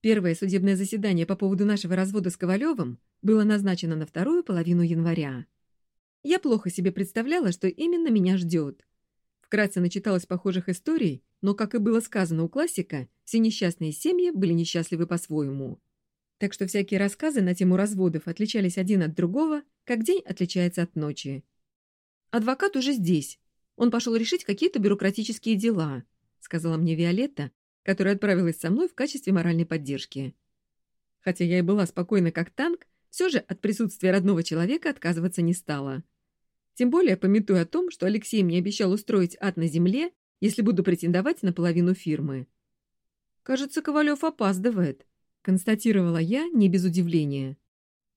Первое судебное заседание по поводу нашего развода с Ковалевым было назначено на вторую половину января. Я плохо себе представляла, что именно меня ждет. Вкратце начиталась похожих историй, но, как и было сказано у классика, все несчастные семьи были несчастливы по-своему. Так что всякие рассказы на тему разводов отличались один от другого, как день отличается от ночи. «Адвокат уже здесь. Он пошел решить какие-то бюрократические дела», сказала мне Виолетта, которая отправилась со мной в качестве моральной поддержки. Хотя я и была спокойна как танк, все же от присутствия родного человека отказываться не стала. Тем более, пометуя о том, что Алексей мне обещал устроить ад на земле, если буду претендовать на половину фирмы. «Кажется, Ковалев опаздывает», констатировала я не без удивления.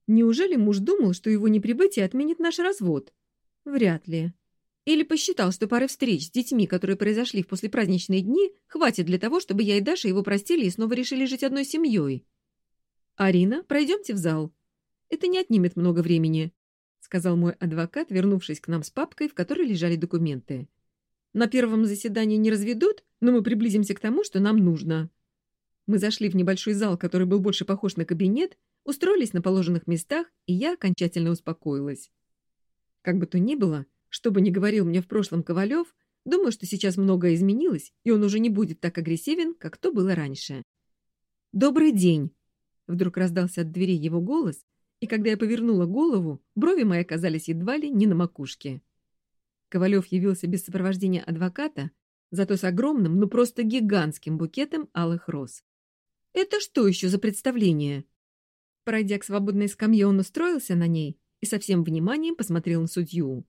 Неужели муж думал, что его неприбытие отменит наш развод? Вряд ли. Или посчитал, что пары встреч с детьми, которые произошли в послепраздничные дни, хватит для того, чтобы я и Даша его простили и снова решили жить одной семьей. «Арина, пройдемте в зал. Это не отнимет много времени», — сказал мой адвокат, вернувшись к нам с папкой, в которой лежали документы. «На первом заседании не разведут, но мы приблизимся к тому, что нам нужно». Мы зашли в небольшой зал, который был больше похож на кабинет, устроились на положенных местах, и я окончательно успокоилась. Как бы то ни было, что бы ни говорил мне в прошлом Ковалев, думаю, что сейчас многое изменилось, и он уже не будет так агрессивен, как то было раньше. «Добрый день!» Вдруг раздался от двери его голос, и когда я повернула голову, брови мои оказались едва ли не на макушке. Ковалев явился без сопровождения адвоката, зато с огромным, ну просто гигантским букетом алых роз. Это что еще за представление? Пройдя к свободной скамье, он устроился на ней и со всем вниманием посмотрел на судью.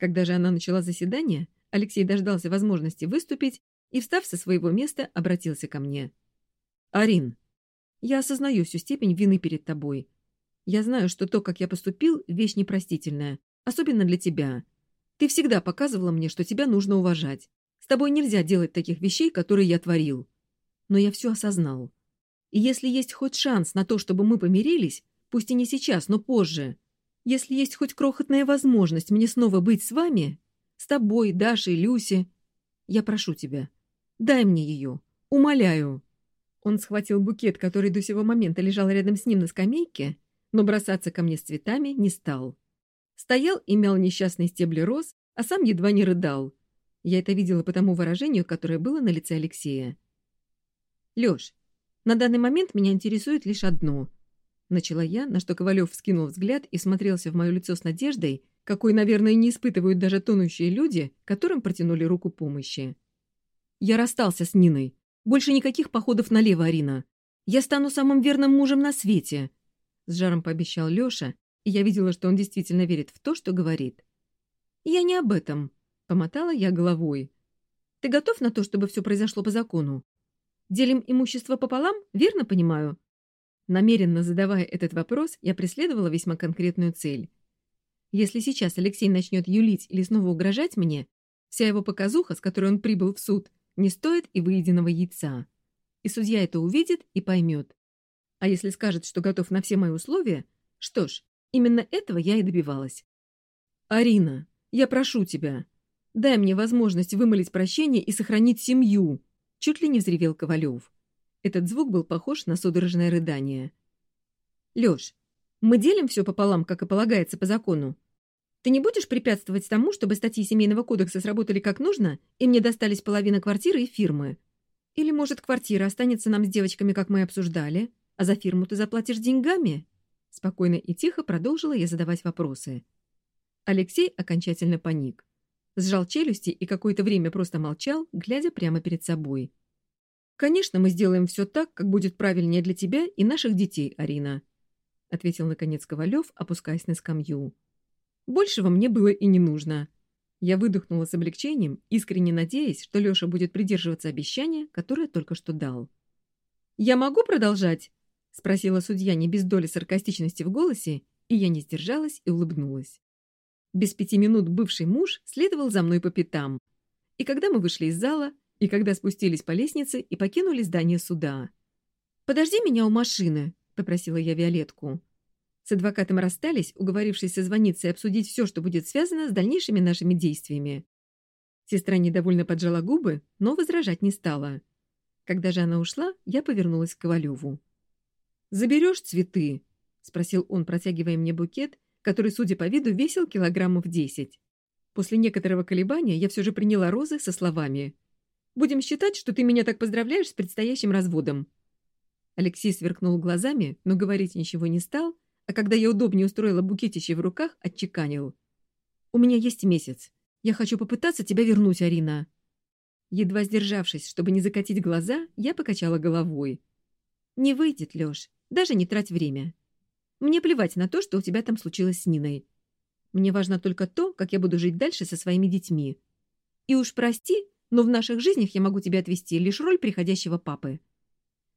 Когда же она начала заседание, Алексей дождался возможности выступить и, встав со своего места, обратился ко мне. «Арин, я осознаю всю степень вины перед тобой. Я знаю, что то, как я поступил, вещь непростительная, особенно для тебя. Ты всегда показывала мне, что тебя нужно уважать. С тобой нельзя делать таких вещей, которые я творил но я все осознал. И если есть хоть шанс на то, чтобы мы помирились, пусть и не сейчас, но позже, если есть хоть крохотная возможность мне снова быть с вами, с тобой, Дашей, Люси, я прошу тебя, дай мне ее, умоляю». Он схватил букет, который до сего момента лежал рядом с ним на скамейке, но бросаться ко мне с цветами не стал. Стоял и мял несчастные стебли роз, а сам едва не рыдал. Я это видела по тому выражению, которое было на лице Алексея. Лёш, на данный момент меня интересует лишь одно. Начала я, на что Ковалев вскинул взгляд и смотрелся в мое лицо с надеждой, какой, наверное, не испытывают даже тонущие люди, которым протянули руку помощи. Я расстался с Ниной. Больше никаких походов налево, Арина. Я стану самым верным мужем на свете. С жаром пообещал Лёша, и я видела, что он действительно верит в то, что говорит. Я не об этом. Помотала я головой. Ты готов на то, чтобы все произошло по закону? Делим имущество пополам, верно понимаю?» Намеренно задавая этот вопрос, я преследовала весьма конкретную цель. Если сейчас Алексей начнет юлить или снова угрожать мне, вся его показуха, с которой он прибыл в суд, не стоит и выеденного яйца. И судья это увидит и поймет. А если скажет, что готов на все мои условия, что ж, именно этого я и добивалась. «Арина, я прошу тебя, дай мне возможность вымолить прощение и сохранить семью», Чуть ли не взревел Ковалев. Этот звук был похож на судорожное рыдание. «Лёш, мы делим все пополам, как и полагается по закону. Ты не будешь препятствовать тому, чтобы статьи Семейного кодекса сработали как нужно, и мне достались половина квартиры и фирмы? Или, может, квартира останется нам с девочками, как мы обсуждали, а за фирму ты заплатишь деньгами?» Спокойно и тихо продолжила я задавать вопросы. Алексей окончательно паник сжал челюсти и какое-то время просто молчал, глядя прямо перед собой. «Конечно, мы сделаем все так, как будет правильнее для тебя и наших детей, Арина», ответил наконец Ковалев, опускаясь на скамью. «Большего мне было и не нужно». Я выдохнула с облегчением, искренне надеясь, что Леша будет придерживаться обещания, которое только что дал. «Я могу продолжать?» — спросила судья не без доли саркастичности в голосе, и я не сдержалась и улыбнулась. Без пяти минут бывший муж следовал за мной по пятам. И когда мы вышли из зала, и когда спустились по лестнице и покинули здание суда. «Подожди меня у машины», — попросила я Виолетку. С адвокатом расстались, уговорившись созвониться и обсудить все, что будет связано с дальнейшими нашими действиями. Сестра недовольно поджала губы, но возражать не стала. Когда же она ушла, я повернулась к Ковалеву. «Заберешь цветы?» — спросил он, протягивая мне букет, который, судя по виду, весил килограммов десять. После некоторого колебания я все же приняла розы со словами «Будем считать, что ты меня так поздравляешь с предстоящим разводом». Алексей сверкнул глазами, но говорить ничего не стал, а когда я удобнее устроила букетище в руках, отчеканил. «У меня есть месяц. Я хочу попытаться тебя вернуть, Арина». Едва сдержавшись, чтобы не закатить глаза, я покачала головой. «Не выйдет, Лёш. Даже не трать время. Мне плевать на то, что у тебя там случилось с Ниной. Мне важно только то, как я буду жить дальше со своими детьми. И уж прости, но в наших жизнях я могу тебе отвести лишь роль приходящего папы».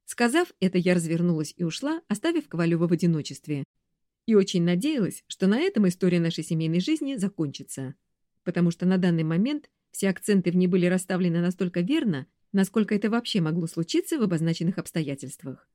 Сказав это, я развернулась и ушла, оставив Ковалева в одиночестве. И очень надеялась, что на этом история нашей семейной жизни закончится. Потому что на данный момент все акценты в ней были расставлены настолько верно, насколько это вообще могло случиться в обозначенных обстоятельствах.